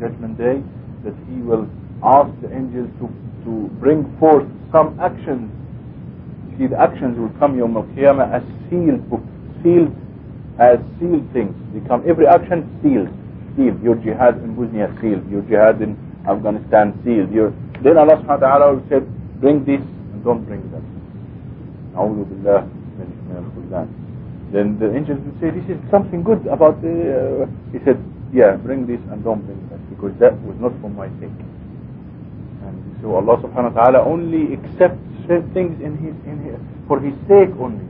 judgment day that he will ask the angels to, to bring forth some actions. See, the actions will come Yom Al-Qiyamah as sealed sealed as sealed things. Become every action sealed, sealed. Your jihad in Bosnia sealed. Your jihad in Afghanistan sealed. Your, then Allah Subhanahu wa Taala will say, bring this and don't bring that. Then the angels will say, this is something good about the. Uh, he said, yeah, bring this and don't bring that because that was not for my sake. And so Allah subhanahu wa ta'ala only accepts things in his, in his, for his sake only.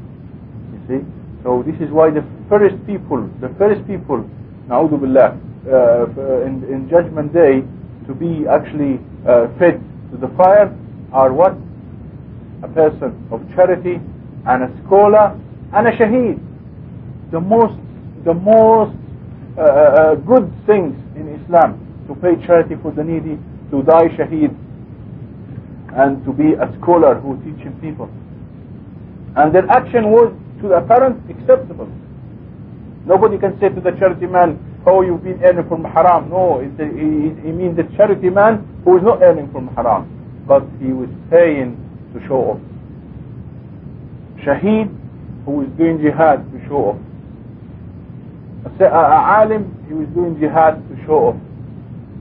You see? So this is why the first people, the first people, na'udhu billah, uh, in, in judgment day, to be actually uh, fed to the fire are what? A person of charity and a scholar and a shaheed. The most, the most uh, uh, good things in Islam to pay charity for the needy, to die shaheed, and to be a scholar who teaching people. And their action was to the parents acceptable. Nobody can say to the charity man, oh, you've been earning from haram. No, it, it, it means the charity man who is not earning from haram, but he was paying to show off. Shaheed, who is doing jihad to show off. A alim, he was doing jihad to show off.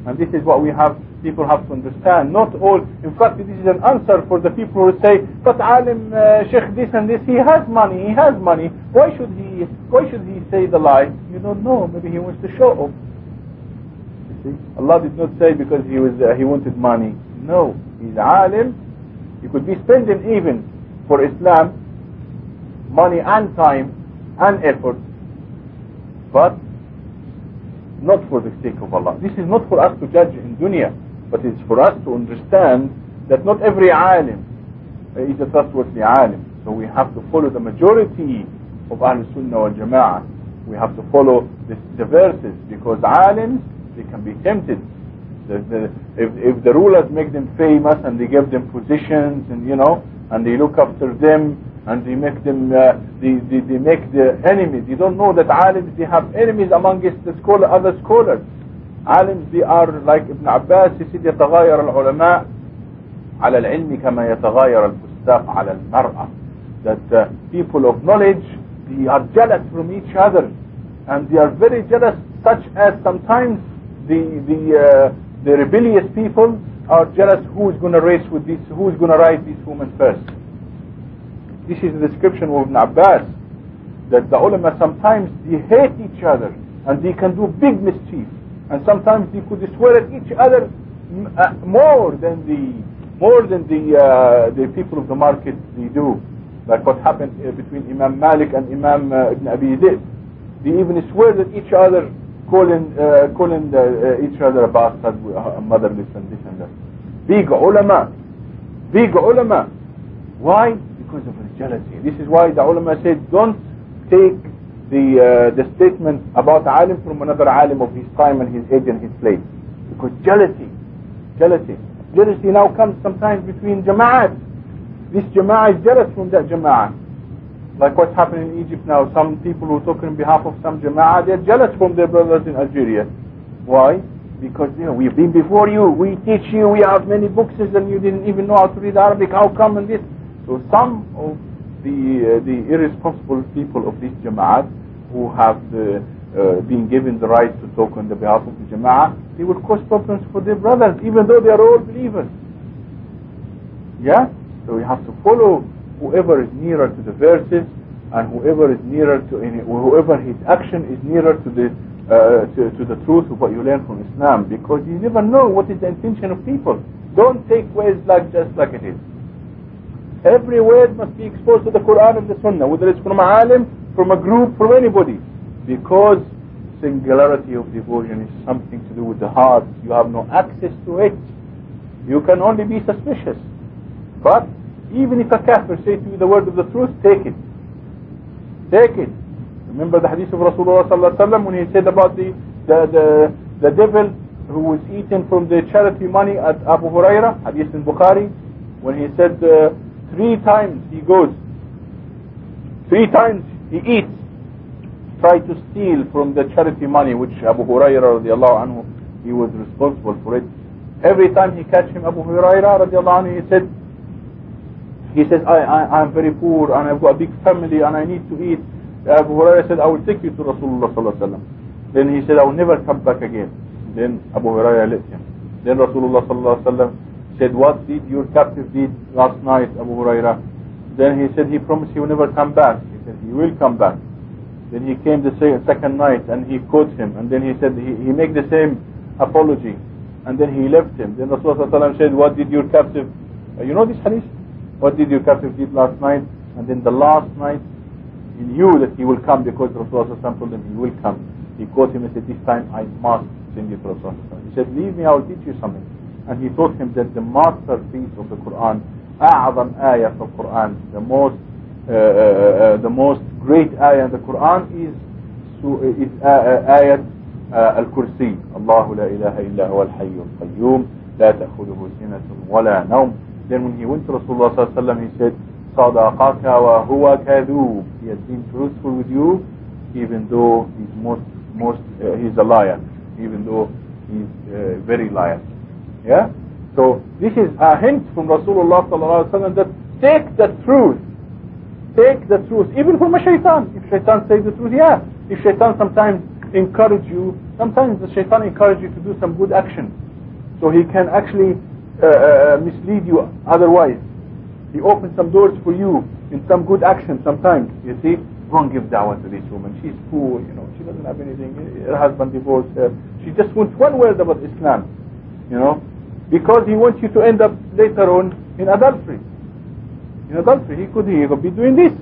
And this is what we have, people have to understand. Not all, in fact, this is an answer for the people who say, but alim, uh, sheikh this and this, he has money, he has money. Why should he, why should he say the lie? You don't know, maybe he wants to show off. You see, Allah did not say because he was, uh, he wanted money. No, he's alim. He could be spending even for Islam money and time and effort, but not for the sake of Allah. This is not for us to judge in dunya, but it's for us to understand that not every alim is a trustworthy alim. So we have to follow the majority of Ahl Sunnah wal Jama'ah. We have to follow the, verses because alims, they can be tempted. The, the, if, if the rulers make them famous and they give them positions and you know, and they look after them and they make them, uh, they, they, they make the enemies. You don't know that alims, they have enemies amongst the scholar, other scholars. Alims, they are like Ibn Abbas, he said, يتغير العلماء على العلم كما يتغير الفستاق على المرأة. That uh, people of knowledge, they are jealous from each other. And they are very jealous, such as sometimes the, the, uh, the rebellious people are jealous who is going to race with this, who is going to ride this woman first. This is the description of Ibn Abbas that the ulama sometimes they hate each other and they can do big mischief. And sometimes they could swear at each other uh, more than the more than the uh, the people of the market they do. Like what happened uh, between Imam Malik and Imam uh, Ibn Abi Zayd. They even swear at each other calling uh, calling each other a bastard motherless and this and that. Big ulama. Big ulama. Why? Because of jealousy. This is why the ulama said, don't take the uh, the statement about alim from another alim of his time and his age and his place. Because jealousy, jealousy. Jealousy now comes sometimes between jama'at. This jama'ah is jealous from that jama'ah. Like what's happening in Egypt now, some people who talk on behalf of some jama'ah, they're jealous from their brothers in Algeria. Why? Because you know, we've been before you, we teach you, we have many books and you didn't even know how to read Arabic, how come and this? So some of the uh, the irresponsible people of this Jama'at who have the, uh, been given the right to talk on the behalf of the Jama'at, they will cause problems for their brothers, even though they are all believers. Yeah? So we have to follow whoever is nearer to the verses and whoever is nearer to any, whoever his action is nearer to the uh, to, to the truth of what you learn from Islam because you never know what is the intention of people. Don't take words like just like it is. Every word must be exposed to the Quran and the Sunnah, whether it's from a alim, from a group, from anybody. Because singularity of devotion is something to do with the heart. You have no access to it. You can only be suspicious. But even if a kafir says to you the word of the truth, take it. Take it. Remember the hadith of Rasulullah sallallahu when he said about the, the, the, the devil who was eating from the charity money at Abu Huraira, hadith in Bukhari, when he said, uh, Three times he goes. Three times he eats. Try to steal from the charity money which Abu Hurairah radiallahu anhu he was responsible for it. Every time he catch him, Abu Huraira radiallahu anhu, he said, he says, I, I, I'm very poor and I've got a big family and I need to eat. Abu Huraira said, I will take you to Rasulullah sallallahu alaihi wasallam. Then he said, I will never come back again. Then Abu Huraira let him. Then Rasulullah sallallahu alaihi wasallam said, what did your captive did last night, Abu Huraira? Then he said, he promised he will never come back. He said, he will come back. Then he came the second night and he caught him. And then he said, he, he made the same apology. And then he left him. Then Rasulullah said, what did your captive, uh, you know this hadith? What did your captive did last night? And then the last night, he knew that he will come because Rasulullah told him he will come. He caught him and said, this time I must send you to Rasulullah. He said, leave me, I will teach you something. And he taught him that the masterpiece of the Quran, أعظم آية في Quran, the most, uh, uh, uh, the most great ayah in the Quran is, is ayat الكرسي الله لا إله إلا هو الحي القيوم لا تأخذه سنة ولا نوم then when he went to Rasulullah صلى الله عليه وسلم he said صدقك وهو كذوب he has been truthful with you even though he's most most uh, he's a liar even though he's uh, very liar Yeah? So this is a hint from Rasulullah ﷺ that take the truth. Take the truth, even from a shaitan. If shaitan says the truth, yeah. If shaitan sometimes encourage you, sometimes the shaitan encourage you to do some good action. So he can actually uh, uh, uh mislead you otherwise. He opens some doors for you in some good action sometimes, you see. Don't give dawah to this woman. She's poor, you know, she doesn't have anything. Her husband divorced her. She just wants one word about Islam, you know because he wants you to end up later on in adultery. In adultery, he could, he could be doing this.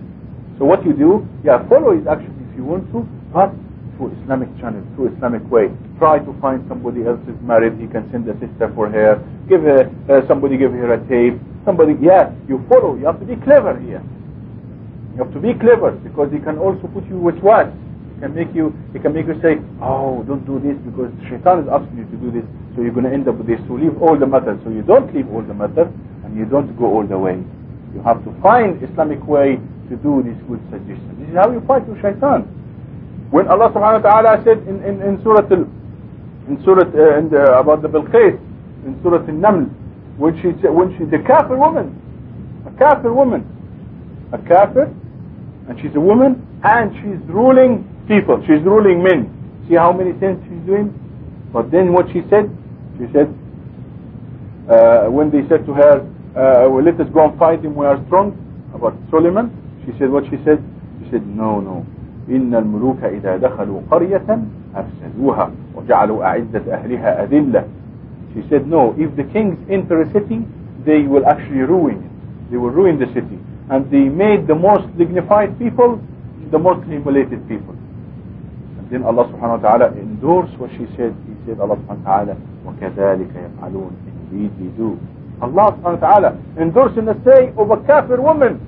So what you do, yeah, follow his action if you want to, but through Islamic channel, through Islamic way. Try to find somebody else is married, he can send a sister for her. Give her, uh, somebody give her a tape. Somebody, yeah, you follow. You have to be clever here. You have to be clever because he can also put you with what? He can make you, he can make you say, oh, don't do this because shaitan is asking you to do this. So you're going to end up with this. So leave all the matter. So you don't leave all the matter and you don't go all the way. You have to find Islamic way to do this good suggestion. This is how you fight with shaitan. When Allah subhanahu wa ta'ala said in, in, in Surah in Surah uh, in the, about the Bilqis in Surah Al-Naml when she said when she the kafir woman a kafir woman a kafir and she's a woman and she's ruling people she's ruling men see how many sins she's doing but then what she said she said uh, when they said to her uh, well, let us go and fight him we are strong about Solomon she said what she said she said no no إن الملوك إذا دخلوا قرية أفسدوها وجعلوا أعزة أهلها أذلة She said no, if the kings enter a city they will actually ruin it they will ruin the city and they made the most dignified people the most humiliated people and then Allah subhanahu wa ta'ala endorsed what she said he said Allah subhanahu wa ta'ala وكذلك يفعلون indeed they do Allah subhanahu wa ta'ala endorsing the say of a kafir woman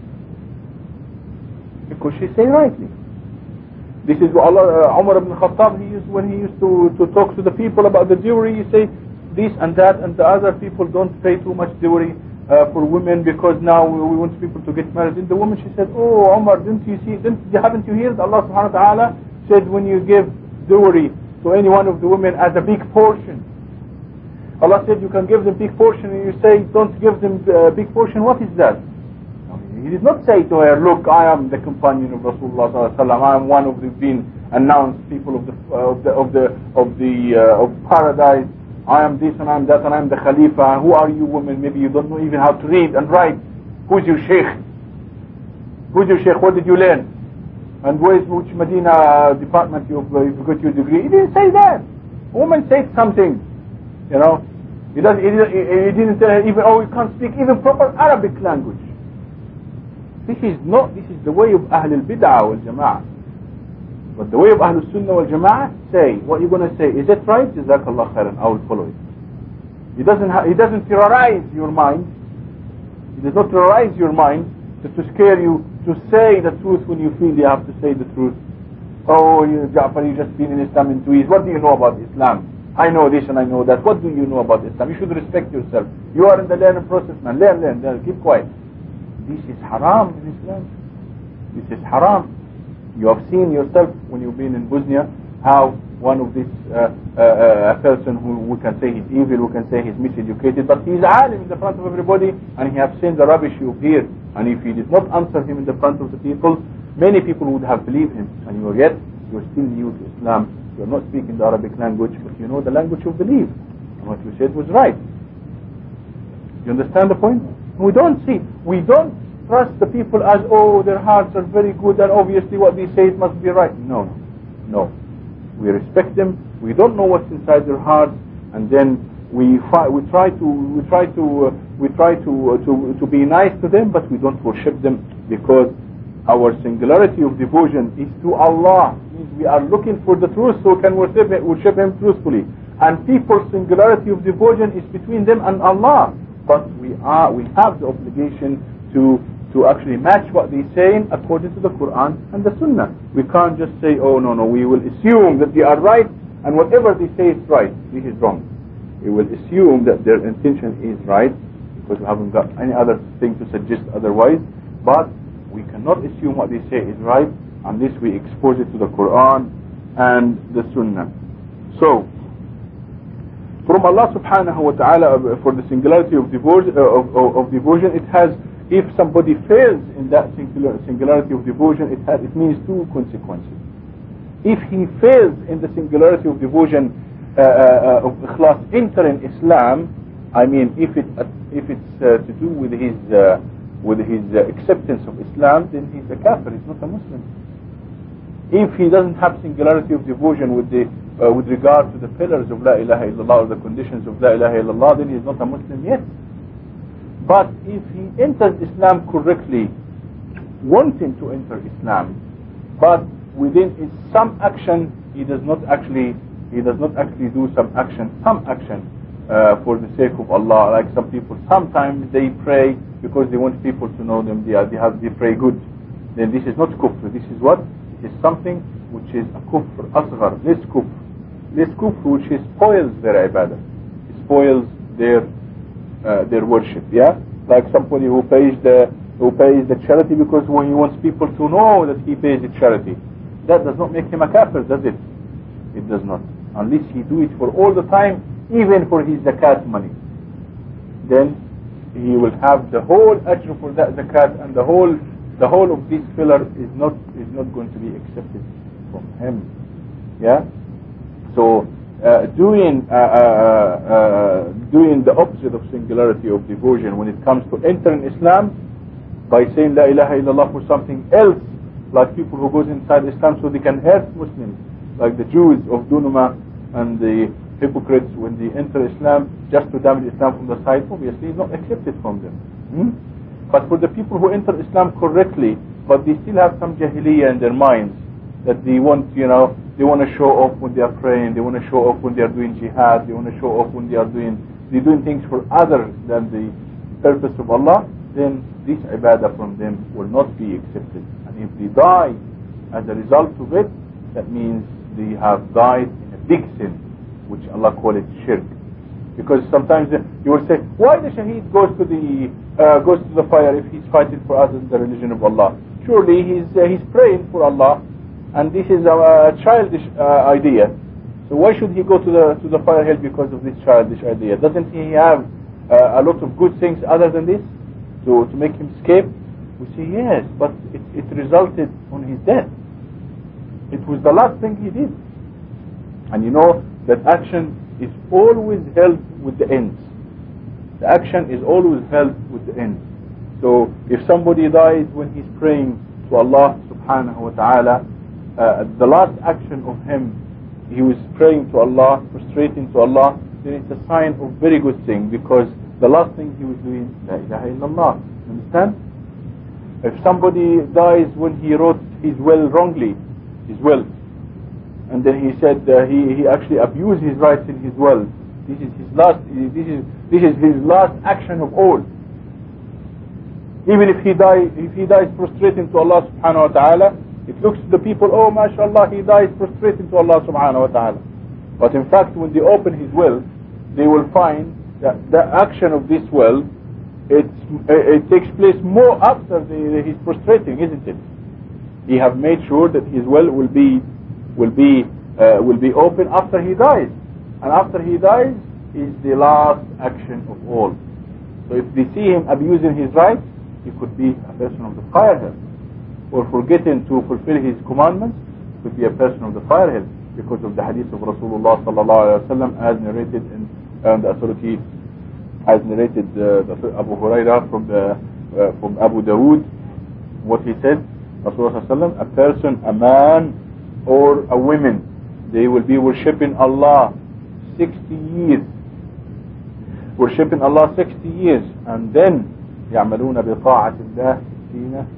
because she say rightly this is what Allah, uh, Umar ibn Khattab, he used, when he used to, to talk to the people about the jewelry, he say this and that and the other people don't pay too much jewelry uh, for women because now we, we, want people to get married. And the woman, she said, oh Umar, didn't you see, didn't, haven't you heard Allah subhanahu wa ta'ala said when you give dowry to any one of the women as a big portion, Allah said you can give them big portion and you say don't give them a big portion, what is that? He did not say to her, look, I am the companion of Rasulullah I am one of the being announced people of the uh, of the of the of the uh, of paradise. I am this and I am that and I am the Khalifa. Who are you women? Maybe you don't know even how to read and write. Who's your Sheikh? Who's your Sheikh? What did you learn? And where's which Medina department you've, uh, you've got your degree? He didn't say that. A woman said something. You know, he, does, he, didn't, he didn't her even, oh, you can't speak even proper Arabic language. This is not, this is the way of Ahl al-Bid'ah wal Jama'ah. But the way of Ahl al-Sunnah wal Jama'ah, say, what you're going to say, is it right? Jazakallah khairan, I will follow it. He doesn't, he doesn't terrorize your mind. He does not terrorize your mind to, to scare you to say the truth when you feel you have to say the truth. Oh, you, Ja'far, you just been in Islam in two years. What do you know about Islam? I know this and I know that. What do you know about Islam? You should respect yourself. You are in the learning process, man. Learn, learn, learn. Keep quiet. This is haram in Islam. This is haram. You have seen yourself when you've been in Bosnia how one of this uh, uh, a person who we can say he's evil, we can say he's miseducated, but he's alim in the front of everybody and he has seen the rubbish you hear. And if he did not answer him in the front of the people, many people would have believed him. And you yet, you're still new to Islam. You're not speaking the Arabic language, but you know the language of belief. And what you said was right. You understand the point? We don't see, we don't trust the people as, oh, their hearts are very good and obviously what they say must be right. No, no. We respect them. We don't know what's inside their hearts, and then we we try to we try to uh, we try to uh, to to be nice to them, but we don't worship them because our singularity of devotion is to Allah. we are looking for the truth, so can worship worship Him truthfully. And people's singularity of devotion is between them and Allah. But we are we have the obligation to to actually match what they're saying according to the Quran and the Sunnah. We can't just say, oh no, no, we will assume that they are right and whatever they say is right. This is wrong. We will assume that their intention is right because we haven't got any other thing to suggest otherwise. But we cannot assume what they say is right unless we expose it to the Quran and the Sunnah. So, from Allah subhanahu wa ta'ala uh, for the singularity of devotion, uh, of, of, of devotion it has if somebody fails in that singularity of devotion, it, has, it means two consequences. If he fails in the singularity of devotion uh, uh, of ikhlas entering Islam, I mean, if it uh, if it's uh, to do with his uh, with his uh, acceptance of Islam, then he's a kafir. He's not a Muslim. If he doesn't have singularity of devotion with the with regard to the pillars of La ilaha illallah or the conditions of La ilaha illallah, then he's not a Muslim yet. But if he enters Islam correctly, wanting to enter Islam, but within his some action, he does not actually he does not actually do some action, some action uh, for the sake of Allah. Like some people, sometimes they pray because they want people to know them. They are, they have they pray good. Then this is not kufr. This is what? It is something which is a kufr asghar, less kufr, less kufr which spoils their ibadah, spoils their Uh, their worship. Yeah, like somebody who pays the who pays the charity because when he wants people to know that he pays the charity, that does not make him a kafir, does it? It does not, unless he do it for all the time, even for his zakat money. Then he will have the whole ajr for that zakat and the whole the whole of this pillar is not is not going to be accepted from him. Yeah. So uh, doing uh, uh, doing the opposite of singularity of devotion when it comes to entering Islam by saying La ilaha illallah for something else like people who goes inside Islam so they can hurt Muslims like the Jews of Dunuma and the hypocrites when they enter Islam just to damage Islam from the side obviously is not accepted from them hmm? but for the people who enter Islam correctly but they still have some jahiliyyah in their minds that they want you know they want to show off when they are praying. They want to show off when they are doing jihad. They want to show off when they are doing they doing things for others than the purpose of Allah. Then this ibadah from them will not be accepted. And if they die as a result of it, that means they have died in a big sin, which Allah call it shirk. Because sometimes you will say, why the shaheed goes to the uh, goes to the fire if he's fighting for us in the religion of Allah? Surely he's uh, he's praying for Allah and this is a childish uh, idea. So why should he go to the to the fire hell because of this childish idea? Doesn't he have uh, a lot of good things other than this to to make him escape? We say yes, but it, it resulted on his death. It was the last thing he did. And you know that action is always held with the ends. The action is always held with the ends. So if somebody dies when he's praying to Allah subhanahu wa ta'ala, uh, the last action of him, he was praying to Allah, prostrating to Allah, then it's a sign of very good thing because the last thing he was doing, La ilaha illallah. Understand? If somebody dies when he wrote his will wrongly, his will, and then he said uh, he, he actually abused his rights in his will, this is his last, this is, this is his last action of all. Even if he die, if he dies prostrating to Allah subhanahu wa ta'ala, it looks to the people, oh mashallah, he dies prostrating to Allah subhanahu wa ta'ala. But in fact, when they open his will, they will find that the action of this will, it, it takes place more after the, prostrating, isn't it? He have made sure that his will will be, will be uh, will be open after he dies. And after he dies is the last action of all. So if they see him abusing his rights, he could be a person of the fire hell Or forgetting to fulfill his commandments, could be a person of the fire hell because of the hadith of Rasulullah sallallahu alaihi wasallam as narrated in uh, the authority as narrated uh, Abu Huraira from the uh, from Abu Dawood what he said Rasulullah sallallahu a person a man or a woman they will be worshipping Allah 60 years worshipping Allah 60 years and then يعملون بطاعة الله فينا آه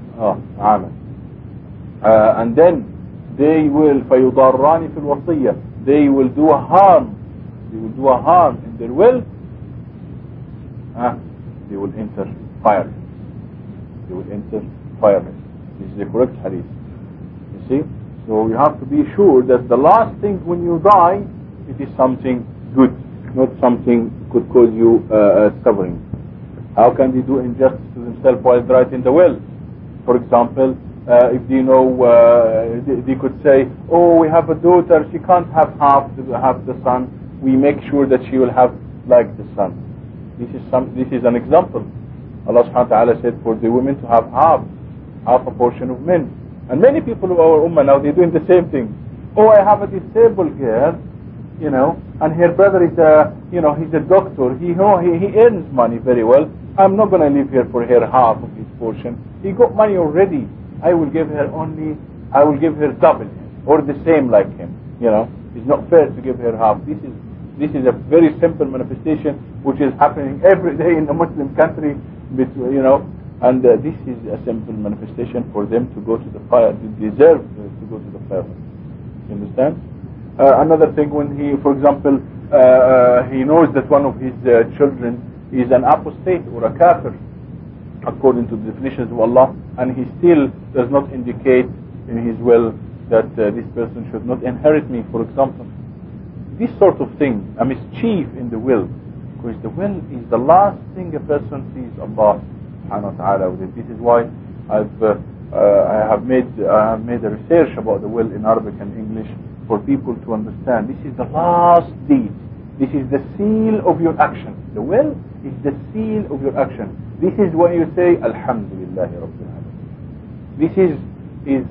عاما uh, and then they will فيضاران في الوصية they will do harm they will do a harm in their will uh, they will enter fire they will enter fire this is the correct hadith you see so you have to be sure that the last thing when you die it is something good not something could cause you uh, uh, suffering how can they do injustice to themselves while writing the will for example uh, if you know uh, they, they, could say oh we have a daughter she can't have half the, half the son. We make sure that she will have like the son. This is some this is an example. Allah subhanahu wa ta'ala said for the women to have half half a portion of men. And many people of our ummah now they're doing the same thing. Oh I have a disabled girl you know and her brother is a you know he's a doctor. He he, he earns money very well. I'm not going to leave here for her half of his portion he got money already I will give her only I will give her double or the same like him you know it's not fair to give her half this is this is a very simple manifestation which is happening every day in a Muslim country, you know, and uh, this is a simple manifestation for them to go to the fire, to deserve to go to the fire. You understand? Uh, another thing, when he, for example, uh, uh he knows that one of his uh, children is an apostate or a kafir, according to the definitions of Allah, and he still does not indicate in his will that uh, this person should not inherit me, for example this sort of thing, a mischief in the will, because the will is the last thing a person sees Allah subhanahu wa ta'ala with it. This is why I've, uh, uh, I have made, I have made a research about the will in Arabic and English for people to understand. This is the last deed. This is the seal of your action. The will is the seal of your action. This is when you say, Alhamdulillah This is, is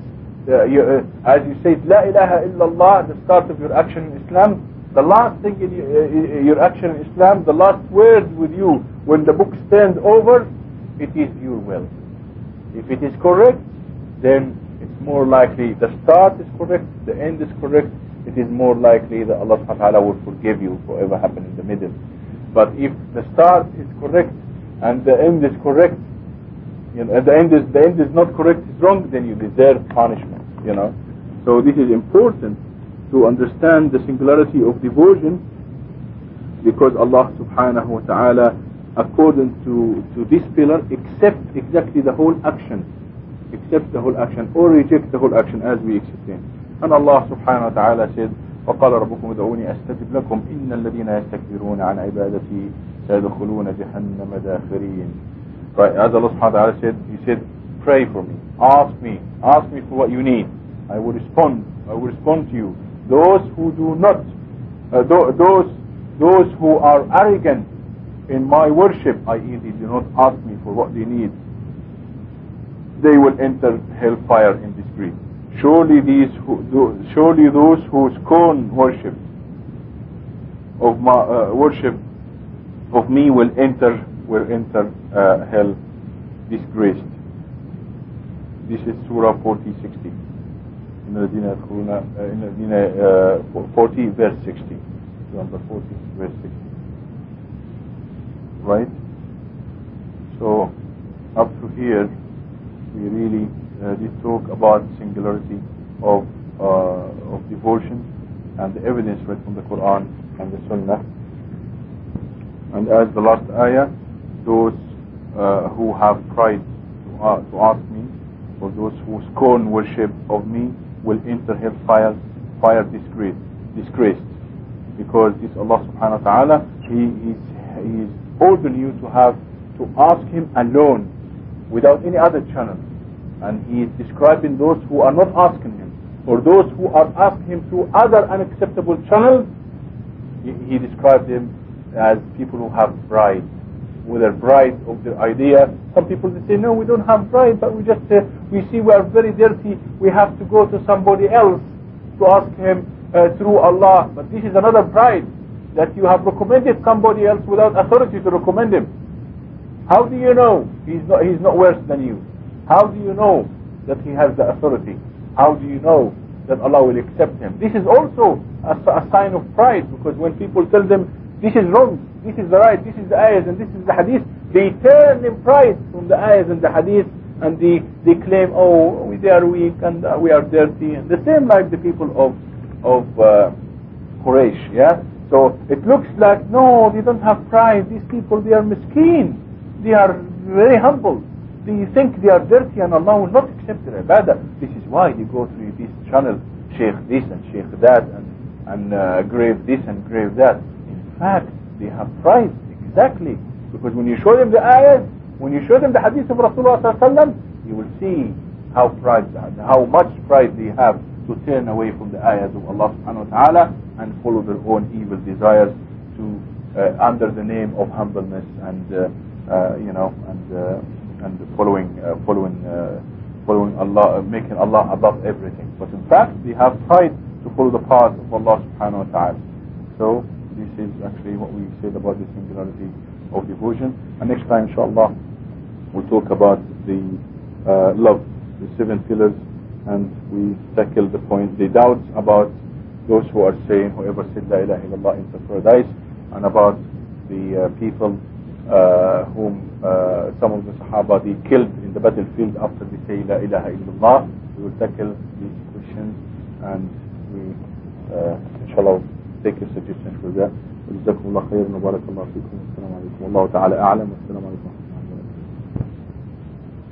uh, you, uh, as you say, La ilaha illallah, the start of your action in Islam, the last thing in uh, your action in Islam, the last word with you when the book stands over, it is your will. If it is correct, then it's more likely the start is correct, the end is correct, it is more likely that Allah subhanahu wa ta'ala will forgive you for whatever happened in the middle. But if the start is correct and the end is correct, you know, and the end is the end is not correct, is wrong, then you deserve punishment. You know, so this is important to understand the singularity of devotion because Allah subhanahu wa ta'ala according to, to this pillar accepts exactly the whole action accepts the whole action or rejects the whole action as we explain and Allah subhanahu wa ta'ala said وقال ربكم ادعوني استجب لكم ان الذين يستكبرون عن عبادتي سيدخلون جهنم داخرين right as Allah subhanahu wa ta'ala said he said pray for me ask me ask me for what you need I will respond I will respond to you those who do not, uh, th those, those who are arrogant in my worship, i.e. they do not ask me for what they need, they will enter hellfire in disgrace. Surely these, who, surely those who scorn worship of my uh, worship of me will enter will enter uh, hell disgraced. This is Surah 40, 60. In uh, uh, 40 verse 60. Number 40 verse 60. Right? So up to here we really uh, did talk about singularity of uh, of devotion and the evidence read from the Quran and the Sunnah. And as the last ayah those uh, who have tried to, uh, to ask me or those who scorn worship of me will enter hellfire fire disgraced, disgraced. Because this Allah subhanahu wa ta'ala he is he is ordering you to have to ask him alone without any other channel and he is describing those who are not asking him or those who are asking him through other unacceptable channels, he, he described them as people who have pride. Whether pride of their idea. Some people they say, no, we don't have pride, but we just, uh, we see we are very dirty, we have to go to somebody else to ask him uh, through Allah. But this is another pride, that you have recommended somebody else without authority to recommend him. How do you know he's not, he's not worse than you? How do you know that he has the authority? How do you know that Allah will accept him? This is also a, a sign of pride because when people tell them this is wrong, this is the right, this is the ayahs and this is the hadith, they turn in pride from the ayahs and the hadith and they, they claim, oh, we, they are weak and uh, we are dirty. And the same like the people of, of uh, Quraysh, yeah? So it looks like, no, they don't have pride. These people, they are miskeen. They are very humble. They think they are dirty and Allah will not accept their ibadah. This is why they go through this channel, sheikh this and sheikh that and, and uh, grave this and grave that. In fact, they have pride, exactly. Because when you show them the ayahs, when you show them the hadith of Rasulullah you will see how pride, how much pride they have to turn away from the ayahs of Allah subhanahu wa ta'ala and follow their own evil desires to uh, under the name of humbleness and uh, uh, you know and uh, and following uh, following uh, following Allah making Allah above everything. But in fact they have tried to follow the path of Allah subhanahu wa ta'ala. So this is actually what we said about the singularity of devotion. And next time inshallah we'll talk about the uh, love, the seven pillars, and we tackle the point, the doubts about those who are saying whoever said La ilaha illallah into paradise, and about the uh, people uh, whom uh, some of the Sahaba they killed in the battlefield after they say La ilaha illallah. We will tackle these questions and we uh, inshallah take your suggestions for that. جزاكم الله خيرا وبارك الله فيكم والسلام عليكم والله تعالى أعلم